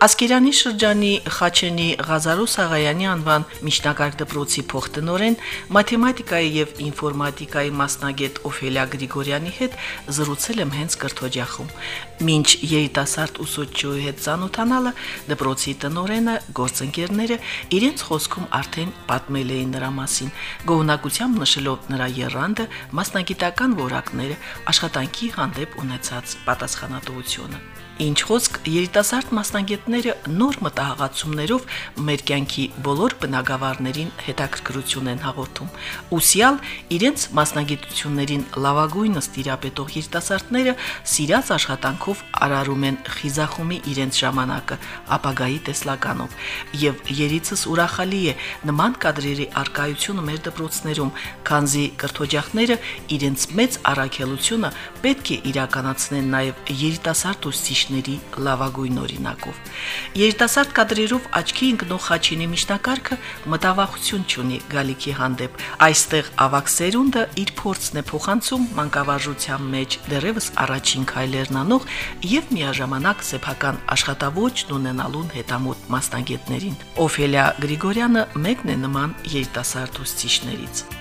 Ասկերանի շրջանի Խաչենի Ղազարու Սաղայանի անվան միջնակարգ դպրոցի փոխտնօրեն մաթեմատիկայի եւ ինֆորմատիկայի մասնագետ Օֆելիա Գրիգորյանի հետ զրուցել եմ հենց կրթօջախում։ Մինչ երիտասարդ ուսուցչուի հետ ծանոթանալը դպրոցի տնօրենը, գործընկերները իրենց խոսքում արդեն պատմել էին նրա մասին, գոհնակությամբ նշելով նրա երանդը, մասնագիտական որակները, աշխատանքի հանդեպ ունեցած պատասխանատվությունը։ Ինչ խոսք երիտասարդ մասնագետները նոր մտահղացումներով մեր կյանքի բոլոր բնագավառներին հետաքրքրություն են հաղորդում։ Ուսյալ իրենց մասնագիտություններին լավագույնը ստիրապետող երիտասարդները սիրած աշխատանքով արարում են խիզախումի իրենց ժամանակը ապագայի տեսլականով։ Եվ երիցս ուրախալի է նման կադրերի արկայությունը մեր դպրոցներում, քանզի կրթօջախները իրենց մեծ առաքելությունը պետք է իրականացնեն նաև երիտասարդ ուսուցիչների լավագույն օրինակով։ Երիտասարդ կադրերով աչքի ընկնող Խաչինի միջնակարգը մտավախություն չունի գալիքի հանդեպ։ Այստեղ ավակ սերունդը իր փորձն է փոխանցում մանկավարժության մեջ դեռևս առաջին քայլերն անող եւ միաժամանակ սեփական աշխատավոճն ունենալուն հետամոտ մասնագետներին։ Օֆելիա Գրիգորյանը մեկն է նման երիտասարդ ուսուցիչներից։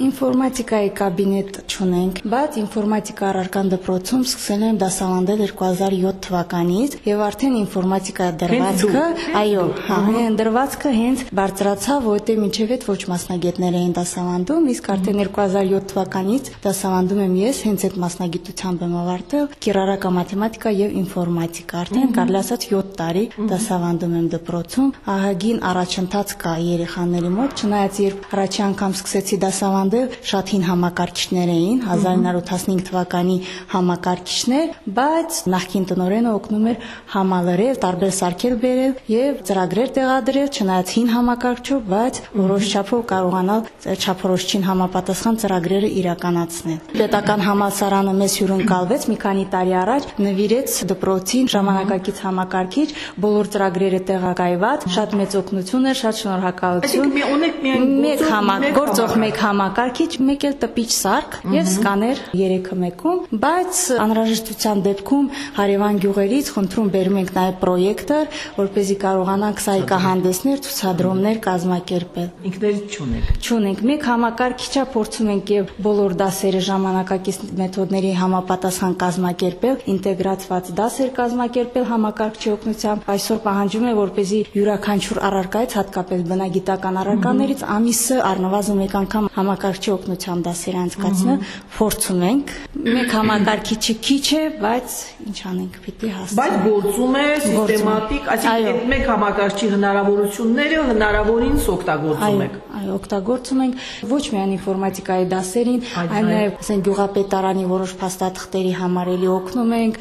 Ինֆորմատիկայի կաբինետ չունենք, բայց ինֆորմատիկա առարկան դպրոցում սկսել եմ դասավանդել 2007 թվականից եւ արդեն ինֆորմատիկա դրվածքը, այո, հա, դրվածքը հենց բարձրացավ, որտեղ մինչև այդ ոչ մասնագետներ էին դասավանդում, իսկ արդեն 2007 թվականից դասավանդում եմ ես, հենց այդ մասնագիտությամբ եմ ավարտել կիրառական մաթեմատիկա եւ ինֆորմատիկա։ Արդեն կարելի ասած 7 տարի դասավանդում եմ դպրոցում։ Ահագին առաջընթաց կա երեխաների մոտ, չնայած երբ առաջի անգամ սկսեցի դասավանդել հանդեպ շատ հին համակարգիչներ էին 1915 թվականի համակարգիչներ, բայց նախկին տնորենը օգնում էր համալրել, տարբեր սարքեր բերել եւ ծրագրեր տեղադրել, չնայած հին համակարգչով, բայց որոշ չափով կարողանալ չափորոշչին համապատասխան ծրագրերը իրականացնել։ Պետական համալսարանը մեզ հյուրընկալվեց մի քանի տարի առաջ, նվիրեց դպրոցին ժամանակակից համակարգիչ, բոլոր ծրագրերը տեղակայված, շատ մեծ օգնություն էր, շատ շնորհակալություն։ Այսինքն մի ունեք միայն մեկ համակ, գործող մեկ համակ համակարգիչ, մեկ էլ տպիչ սարք եւ սկաներ 3-ը մեկում, բայց անհրաժեշտության դեպքում հարևան գյուղերից խնդրում բերում ենք նաեւ պրոյեկտոր, որ เป զի կարողանանք սայկահանդեսներ, ցուցադրումներ կազմակերպել։ Ինքներիդ չունեք։ Չունենք։ Մեկ համակարգիչա փորձում ենք եւ բոլոր դասերը ժամանակակից մեթոդների համապատասխան կազմակերպել, ինտեգրացված դասեր կազմակերպել համակարգչի օգնությամբ։ Այսօր պահանջում է, որ เป զի յուրաքանչյուր առարկայից հատկապես բնագիտական առարկաներից ամիսը առնվազն մեկ անգամ համակարգ համակարգչի օգնությամբ դասեր անցկացնել, փորձում ենք։ Մեկ համակարգիչը քիչ է, բայց ինչ անենք, պիտի հասնենք։ Բայց գործում է սիստեմատիկ, այսինքն մեկ համակարգչի հնարավորությունները հնարավորինս օգտագործում եք։ Այո, օգտագործում ենք ոչ միայն ինֆորմատիկայի դասերին, այլ նաև ասենք գյուղապետարանի որոշ փաստաթղթերի համար էլի օգնում ենք,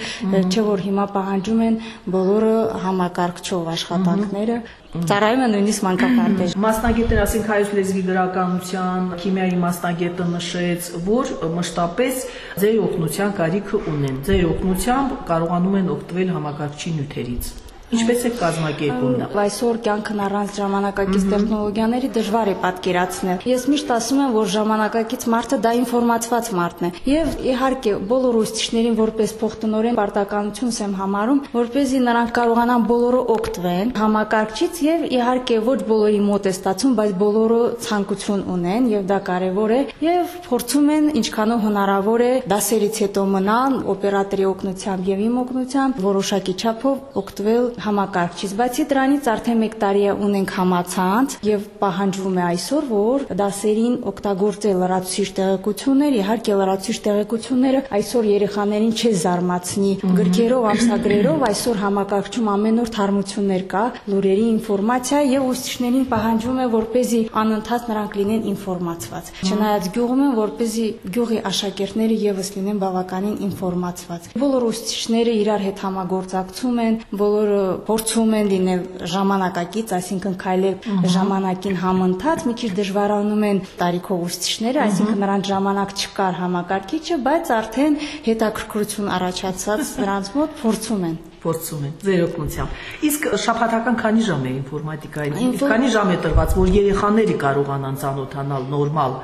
չէ որ հիմա պահանջում են բոլորը համակարգչով աշխատանքները, Ծառայում է նույնիսկ մանկապարտեզ։ Մասնագետներ, ասենք հայոց լեզվի գրականության, քիմիայի մասնագետը նշեց, որ մշտապես ձեր օգնության կարիքը ունեն։ Ձեր օգնությամբ կարողանում են օգտվել համակարգչի նյութերից։ Ինչպես է կազմակերպում նա։ Այսօր կյանքն առանց ժամանակակից տեխնոլոգիաների դժվար է պատկերացնել։ Ես միշտ ասում եմ, որ ժամանակակից մարդը դա ինֆորմացված մարդն է։ Եվ իհարկե բոլոր ուսուցիչներին որպես փոխտնօրեն պարտականություն եմ համարում, որպեսզի նրանք կարողանան բոլորը օգտվեն համակարգչից եւ իհարկե ոչ բոլորի մոտ է ստացվում, բայց բոլորը ցանկություն ունեն եւ դա կարեւոր է եւ փորձում են ինչքանով հնարավոր է դասերից հետո մնալ օպերատորի օգնությամբ եւ իմ օգնությամբ որոշակի չափով օգտվել համակարգչից։ Բացի դրանից արդեն 1 տարի է ունենք համացանց եւ պահանջվում է այսօր, որ դասերին օգտագործել լրացուցիչ տեղեկություններ, իհարկե լրացուցիչ տեղեկությունները այսօր երեխաներին չի զարմացնի գրքերով, ամսագրերով, այսօր համակարգչում ամեն օր թարմություններ կա, լուրերի ինֆորմացիա եւ ուսուցիչներին պահանջվում է, որպեսզի անընդհատ նրանք լինեն ինֆորմացված։ Չնայած գյուղում են, որպեսզի գյուղի աշակերտները եւս լինեն բավականին ինֆորմացված։ Բոլոր ուսուցիչները իրար հետ համագործակցում են, բոլորը փորձում են լինել ժամանակակից, այսինքն քայլել ժամանակին համընթաց, մի քիչ դժվարանում են տարիքով ուսուցիչները, այսինքն նրանց ժամանակ չկար համակարգիչը, բայց արդեն հետաքրքրություն առաջացած նրանց մոտ փորձում են փորձում են ձեր օգնությամբ։ Իսկ շաբաթական քանի ժամ է ինֆորմատիկային։ Քանի ժամ է տրված, որ երեխաները կարողանան ծանոթանալ նորմալ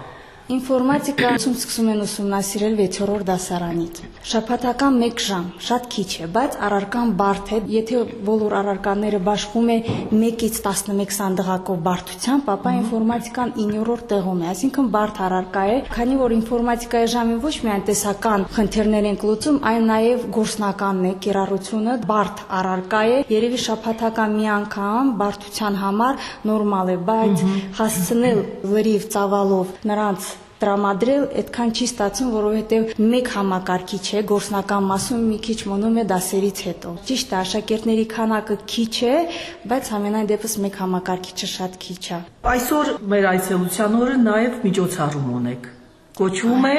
Ինֆորմատիկայում սկսում են ուսումնասիրել 6-րդ դասարանից։ Շաբաթական 1 ժամ, շատ քիչ է, բայց առարկան բարդ է։ Եթե բոլոր առարկաները բաշխում է 1-ից 11 սանդղակով բարդությամբ, ապա ինֆորմատիկան 9-րդ տեղում է, այսինքն բարդ առարկա է, քանի որ ինֆորմատիկայի ժամին ոչ միայն տեսական խնդիրներ են լուծում, այլ նաև գործնականն է, կիրառությունը բարդ առարկա է։ Երևի շաբաթական մի անգամ բարդության համար նորմալ է, բայց հասցնել լրիվ ծավալով նրանց տրամադրել այդքան չի ստացվում, որովհետև մեկ համակարգիչ է, գործնական մասում մի քիչ մնում է դասերից հետո։ Ճիշտ է, աշակերտների քանակը քիչ է, բայց ամենայն դեպս մեկ համակարգիչը շատ քիչ է։ Այսօր մեր այցելության օրը նաև միջոցառում ունեք կոչվում է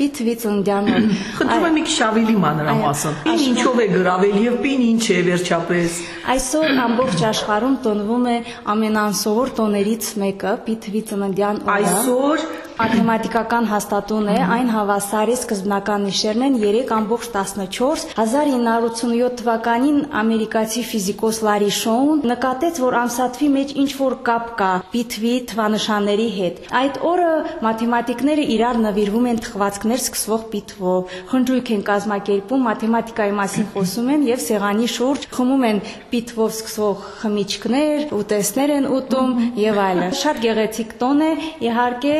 Պիթվիցնդյանոր։ Խնդրում եմ մի քիչ ավելի մանրամասն։ Ինչ ինչով է գրավել եւ պին ինչ է վերջապես։ Այսօր ամբողջ աշխարհում տոնվում է ամենանսովոր տոներից մեկը Պիթվիցնդյան օրը։ Այսօր Մաթեմատիկական հաստատուն է, այն հավասարի սկզբնական նիշերն են 3.14 1987 թվականին ամերիկացի ֆիզիկոս Լարի Շոուն նկատեց, որ ամսաթվի մեջ ինչ որ կապ կա պիթվի թվանշանների հետ։ Այդ օրը մաթեմատիկները իրար նվիրվում են թխվածքներ սկսվող պիթվով, խնջույք են կազմակերպում, մաթեմատիկայի մասին խոսում են եւ սեղանի շուրջ խմում են պիթվով սկսվող խմիչքներ, ուտեստներ են ուտում եւ այլն։ Շատ գեղեցիկ տոն է, իհարկե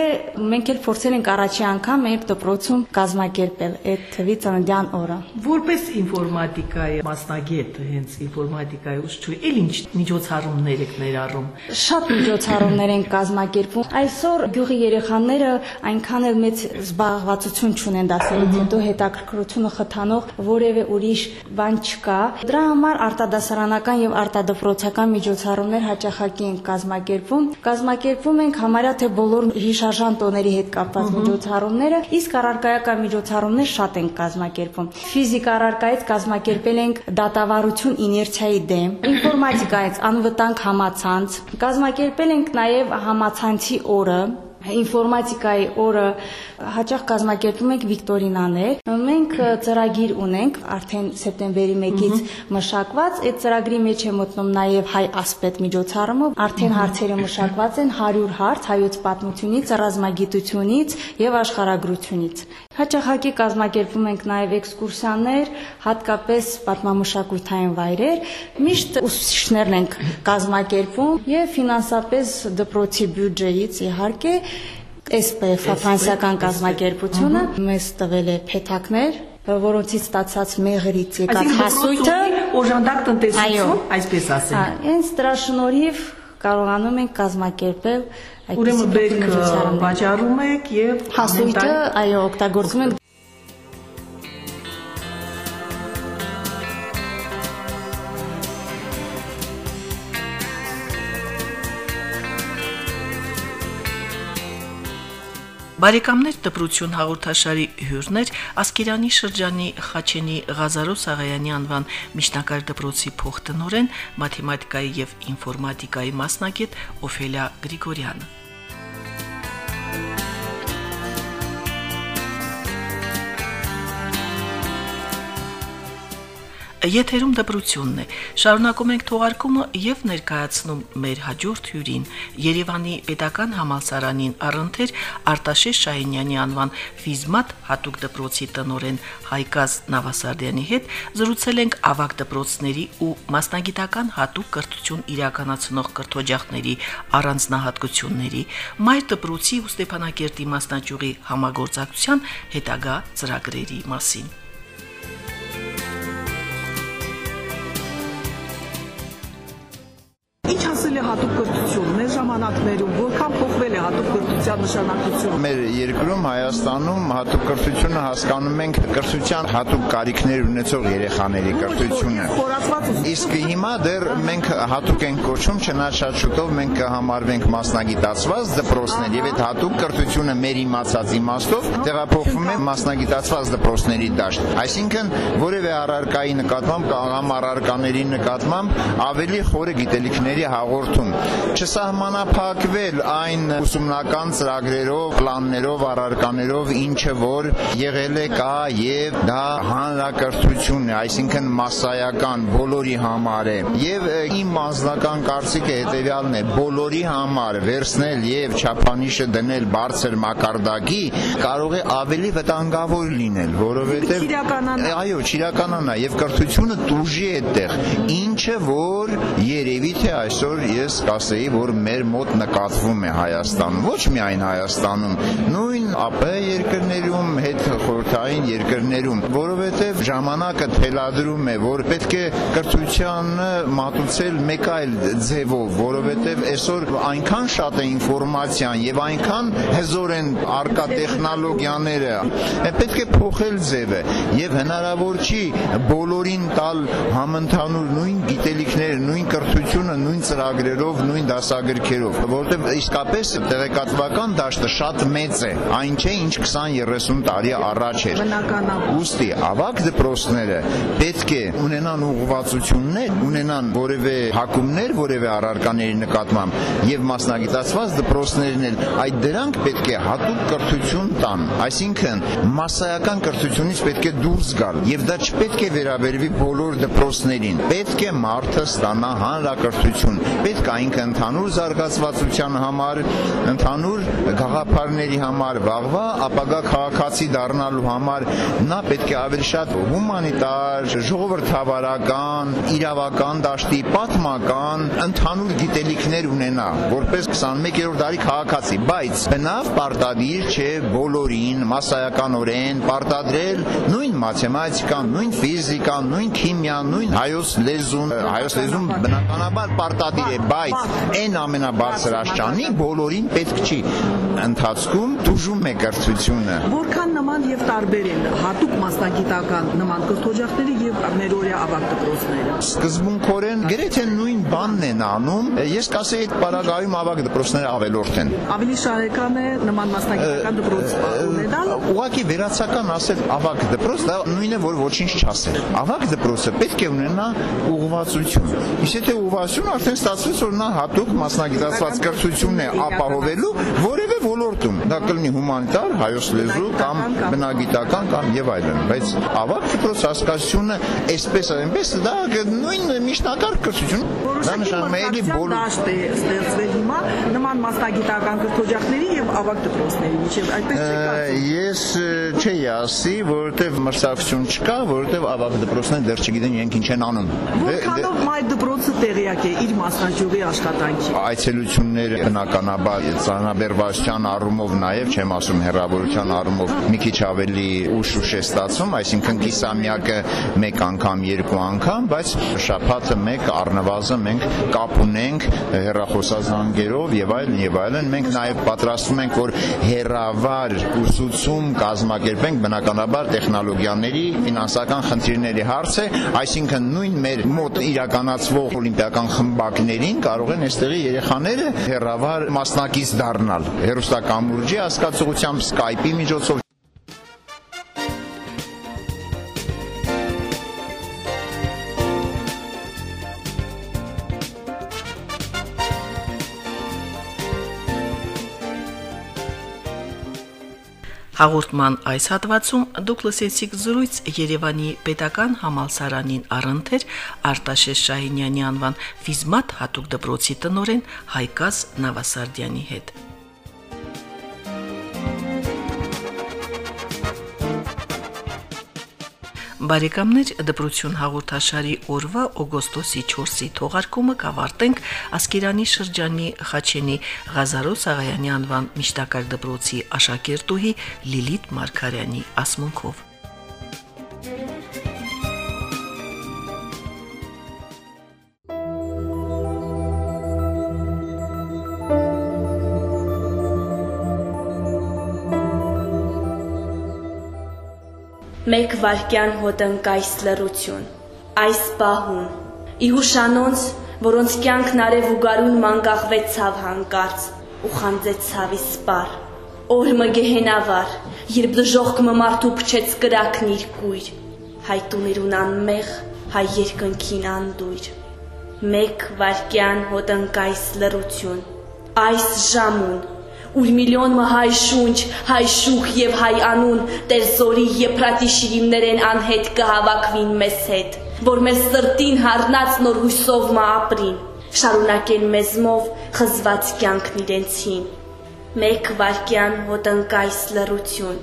մենք էլ փորձել ենք առաջի անգամ մեր դպրոցում կազմակերպել այդ թվի ծննդյան օրը։ Որպես ինֆորմատիկայի մասնագետ, հենց ինֆորմատիկայի ուսուցչու, ել ինչ միջոցառումներ եք ներառում։ Շատ միջոցառումներ են կազմակերպում։ Այսօր գյուղի երեխաները այնքան էլ մեծ զբաղվածություն չունեն դասերից հետո հետաքրքրությունը խթանող որևէ ուրիշ բան չկա։ Դրա համար արտադասարանական եւ արտադպրոցական միջոցառումներ հաճախակի են կազմակերպում։ Կազմակերպում ենք համարյա թե բոլոր հիշարժան տոներ տոների հետ կապված միջոցառումները, իսկ առարկայական միջոցառումներ շատ են կազմակերպում։ Ֆիզիկ առարկայից կազմակերպել ենք դատավարություն իներցիայի դեմ, ինֆորմատիկայից անվտանգ համացանց, կազմակերպել ենք նաև համացանցի օրը, ինֆորմատիկայի օրը հաճախ կազմակերպում ենք վիկտորինաներ։ Մենք ծրագիր ունենք արդեն սեպտեմբերի 1-ից մշակված, այդ ծրագրի մեջ է մտնում նաև հայ ասպետ միջոցառումը, արդեն հարցերը մշակված են 100 հարց հայոց պատմությունից, ռազմագիտությունից եւ աշխարհագրությունից։ Հաճախակի կազմակերպում ենք նաև էքսկուրսիաներ, հատկապես պատմամշակութային վայրեր։ Միշտ ուսուցիչներն ենք կազմակերպում եւ ֆինանսապես դպրոցի բյուջեից իհարկե SPF ֆրանսիական կազմակերպությունը մեզ տվել է փեթակներ, որոնցից ստացած մեղրից եկած հասույթը օժանդակ տնտեսություն, այսպես ասենք։ Հա, հենց դրա շնորհիվ կարողանում ենք կազմակերպել Ուրեմն բերք վաճառում եք եւ հասույթը այո օգտագործում ենք Բարեկամներ դպրություն հաղորդաշարի հյուրներ Ասկերանի շրջանի Խաչենի Ղազարո Սաղայանի անվան միջնակարգ դպրոցի փոխտնօրեն մաթեմատիկայի եւ ինֆորմատիկայի մասնագետ Օֆելիա Գրիգորյանը։ Եթերում դպրությունն է։ Շարունակում ենք թողարկումը եւ ներկայացնում մեր հաջորդ հյուրին Երևանի Պետական Համալսարանին առընթեր Արտաշես Շահինյանի անվան ֆիզմատ հատուկ դպրոցի տնորեն Հայկազ Նավասարդյանի հետ զրուցել ենք ավակ դպրոցների ու մասնագիտական հատուկ կրթություն իրականացնող կրթօջախների առանձնահատկությունների, մայր դպրոցի ու Ստեփանակերտի մասնաճյուղի համագործակցության հետագա ծրագրերի մասին։ Ինչ ասել է հատուկ կրթություն մեր ժամանակներում, որքան փոխվել է հատուկ կրթության նշանակությունը։ Մեր երկրում Հայաստանում հատուկ կրթությունը հասկանում ենք կրթության հատուկ կարիքներ ունեցող երեխաների կրթությունը։ Իսկ հիմա դեռ մենք հատուկ ենք կոչում, չնայած շատ շուտով մենք կհամարվենք մասնագիտացված դպրոցներ եւ այդ հատուկ կրթությունը մեր իմացած իմաստով տեղափոխվում է մասնագիտացված դպրոցների դաշտ։ Այսինքն որևէ առարկայի նկատմամբ կամ առարկաների նկատմամբ ավելի խորը գիտելիքների հաղորդում։ Չսահմանափակվել այն ուսումնական ծրագրերով, պլաններով, առարկաներով, ինչը որ եղել է կա եւ դա հանրակրթությունն է, այսինքն massայական բոլորի համար է։ Եվ իմ անձնական կարծիքը հետեւյալն է՝ բոլորի համար վերցնել եւ չափանիշը դնել բարձր մակարդակի կարող է ավելի վտանգավոր լինել, որովհետեւ այո, չիրականանա եւ կրթությունը դուժի այդտեղ։ Ինչը որ երևի թե այսօր ես կասեի, որ մեր մոտ նկատվում է Հայաստանում, ոչ միայն Հայաստանում, նույն ԱՊ երկրներում, հետ խորհրդային երկրներում, որովհետեւ ժամանակը թելադրում է, որ պետք է կրթությանը մատուցել մեկ այլ ձևով, որովհետեւ այսօր այնքան շատ է ինֆորմացիան եւ այնքան հզոր են արկա տեխնոլոգիաները, պետք է փոխել ձևը եւ հնարավոր չի բոլորին տալ համընդհանուր նույն գիտելիքները, նույն կրթությունը, նույն ծրագրերով, նույն դասագրքերով, որովհետեւ իսկապես տեղեկատվական դաշտը շատ մեծ է, այն չէ ինչ 20-30 տարի առաջ էր։ Ոստի ավակ դպրոցները պետք է ունենան ուղղվածություններ, ունենան որևէ հակումներ, որևէ առարկաների նկատմամբ եւ մասնագիտացված դպրոցներն էլ այդ դրանք պետք է հատուկ կրթություն տան այսինքն massայական կրթությունից պետք է դուրս գալ եւ դա չպետք է վերաբերվի բոլոր դպրոցներին պետք է մարդը ստանա հանրակրթություն պետք է այնքը ընդհանուր զարգացվածության համար ընդհանուր գաղափարների համար վաղվա ապագա քաղաքացի դառնալու համար նա պետք է ավելի շատ հումանիտար ժողովրդավարական իրավական դաշտի պատմական ընդհանուր գիտելիքներ ունենա, որպես 21-րդ դարի քաղաքացի, բայց բնավ պարտադիր չէ բոլորին massայականորեն պարտադրել նույն մաթեմատիկան, նույն ֆիզիկան, նույն քիմիան, նույն հայոց լեզուն, հայոց լեզուն բնականաբար պարտադիր է, բայց այն ամենաբարձր աշճանի բոլորին պետք չի ընթացքում դժում է կրթությունը։ Որքան նման եւ տարբեր են հատուկ մասնագիտական նման կրթօջախները եւ մեր օրյա ավակ դպրոցները։ Սկզբունքորեն գրեթե նույն բանն են անում, ես կասեի այդ պարագայում ավագ դպրոցները ավելորդ են։ Ավելի շարեկան է նման մասնագիտական դպրոց ունենալ։ Ուղղակի վերացական ասել ավագ դպրոց, դա նույնն է, որ ոչինչ չասել։ Ավագ դպրոցը պետք է ունենա ուղղվածություն։ Իսկ եթե ուղղվածություն արդեն ստացվեց, որ նա հատուկ մասնագիտացված կրթություն է ապահովելու որևէ ոլորտում։ Դա կլինի հումանիտար, հայոց լեզու կամ բնագիտական կամ եւ այլն, բայց ավագ դպրոց հասկացությունը այսպես այնպես դա նույն միջնակարգ կրթություն Դա նշանակում է էլի բոլոր դաշտ է ստեղծվել հիմա նման մասնագիտական կրթօջախների եւ ավագ դպրոցների միջեւ այդպես չէ Ես չէի ասի, որովհետեւ մրցակցություն չկա, որովհետեւ ավագ դպրոցները դեռ չգիտեն իրենք ինչ են անում։ Որքանով մայր դպրոցը տեղյակ է իր մասնաճյուղի աշխատանքի։ Այցելությունները բնականաբար ծանրաբերվածության առումով նաեւ չեմ ասում հերավորության առումով մի քիչ ավելի ուշ-ուշ է ստացվում, այսինքն կիսամյակը մեկ անգամ, երկու անգամ, բայց շաբաթը մեկ առնվազն մենք կապ ունենք հերախոսազանգերով եւ այլն եւ այլն մենք նաեւ պատրաստվում ենք որ հերավար ուսուցում կազմակերպենք բնականաբար տեխնոլոգիաների ֆինանսական խնդիրների հարց է այսինքն նույն մեր մոտ իրականացվող օլիմպիական խմբակներին կարող են այստեղի երեխաները հերավար մասնակից դառնալ հերոստակամուրջի հասկացողությամբ Skype-ի միջոցով Հաղորդման այս հատվածում դուք լսեցիք զրույց Երևանի Պետական Համալսարանին առընթեր Արտաշես Շահինյանի անվան ֆիզմատ հատուկ դպրոցի տնորեն Հայկազ Նավասարդյանի հետ։ Բարեկամներ դպրություն հաղորդաշարի օրվա օգոստոսի 4-ի թողարկումը կավարտենք Ասկերանի շրջանի Խաչենի Ղազարո Սաղայանի անվան Միշտակար դպրոցի աշակերտուհի Լիլիթ Մարկարյանի ասմունքով։ Մեկ վարքյան հոտնկայս լրություն։ Այս պահուն իհուշանոնց, որոնց կյանքն արև ու գարուն մանկաղվեցավ հանկարծ ու խանձեցավ իսպար։ Օր մը գեհենավար, երբ դժողք մը մարդու փչեց կրակն իր կույր, հայ տուներուն անմեղ, հայ երկնքին անդույր։ Մեկ վարքյան հոտնկայս լրություն։ Այս ժամուն ուր միլիոն մը հայ շունչ, հայ շուխ եւ հայ անուն Տեր զորի եփրատի շիրիմներեն անհետ կհավաքվին մեզ հետ, որ մեր սրտին հառնած նոր հույսով մա ապրին, շարունակեն մեզմով խզված կյանքն իրենցին։ Մեկ վարքյան հոտնկայս լրություն։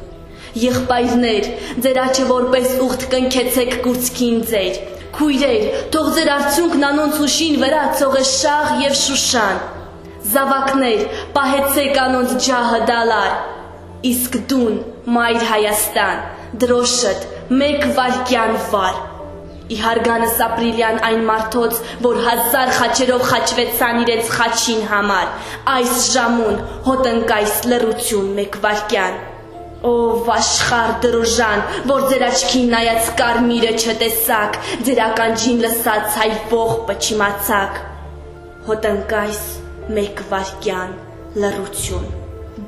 Եղբայրներ, ձեր աչը որպես ուխտ կնքեցեք կուրծքին ձեր։ Քույրեր, թող ձեր արդյունքն անոնց ուշին վրա ցողե շաղ եւ շուշան Զավակներ, պահեցեք անոնց ջահը դալար։ Իսկ դուն, մայր Հայաստան, դրոշդ մեկ վարկյան վար։ Իհարգանս ապրիլյան այն մարդոց, որ հազար խաչերով խաչվեցան իրենց խաչին համար, այս ժամուն հոտնկայս լրություն մեկ վարկյան։ Ով աշխար դրոժան, որ ձեր աչքին նայած կարմիրը չտեսակ, ձեր ականջին լսած հայ ողբը չիմացակ։ Հոտնկայս մեկ վարկյան լրություն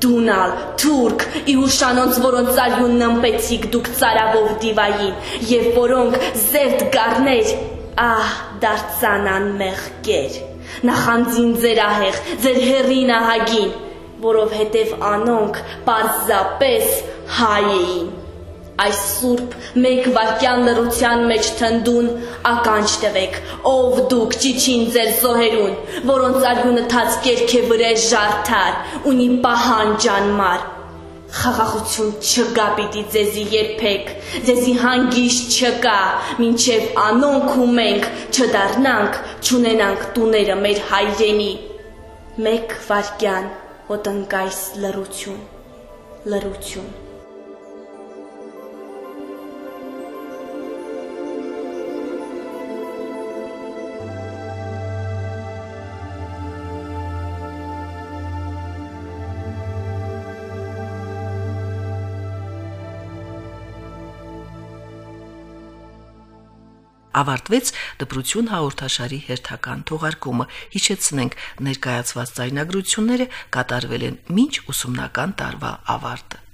դունալ թուրք իուշանոնց որոնց արյուն նմպեցիք դուք цаրավով դիվային եւ որոնք զերտ գառներ ահ դարձան անմեղ կեր նախանձին ձեր ահեղ ձեր հերին ահագին որովհետև անոնք պարզապես հայ էին այս սուրբ մեկ վարկյան լրության մեջ թնդուն ականջ տվեք, ով դուք ճիչին ձեր զոհերուն, որոնց արյունը թաց կերք է վրեժ ժարդար, ունի պահանջան մար։ Խաղաղություն չկա պիտի ձեզի երբեք, ձեզի հանգիստ չկա, մինչև անոնք ու մենք չդառնանք, չունենանք տուները մեր հայրենի։ Մեկ վարկյան հոտնկայս լրություն, լրություն։ ավարտվեց դպրություն հաղորդաշարի հերթական թողարկումը։ Հիշեցնենք, ներկայացված ձայնագրությունները կատարվել են ոչ ուսումնական տարվա ավարտը։